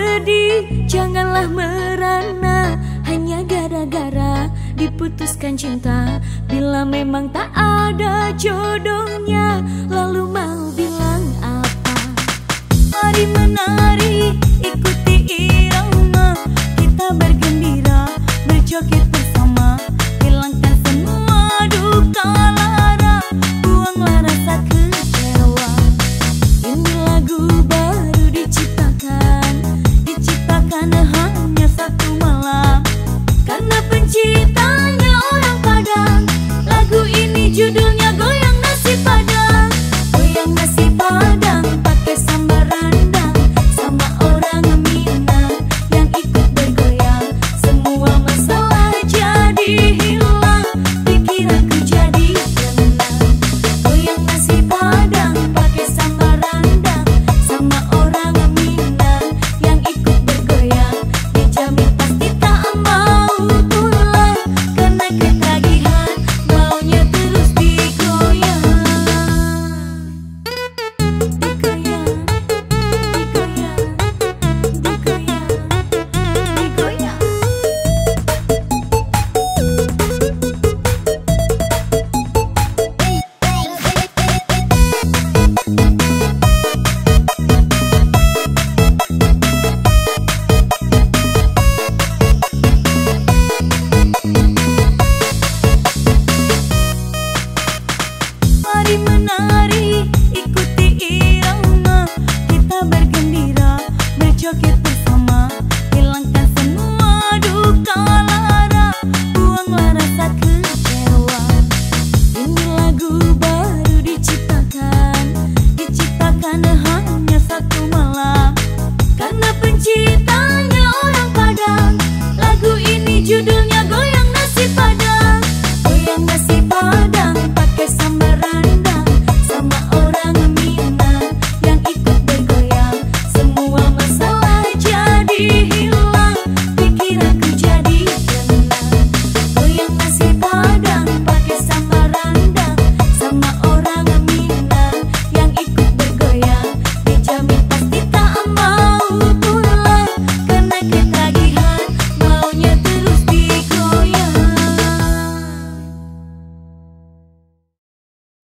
sedih Janganlah merana. Hanya gara-gara diputuskan cinta. Bila memang tak ada jodohnya Lalu mau bilang apa? Mari menari ikuti irama. Kita bergembira berjoget bersama. Hilangkan semua duka. you do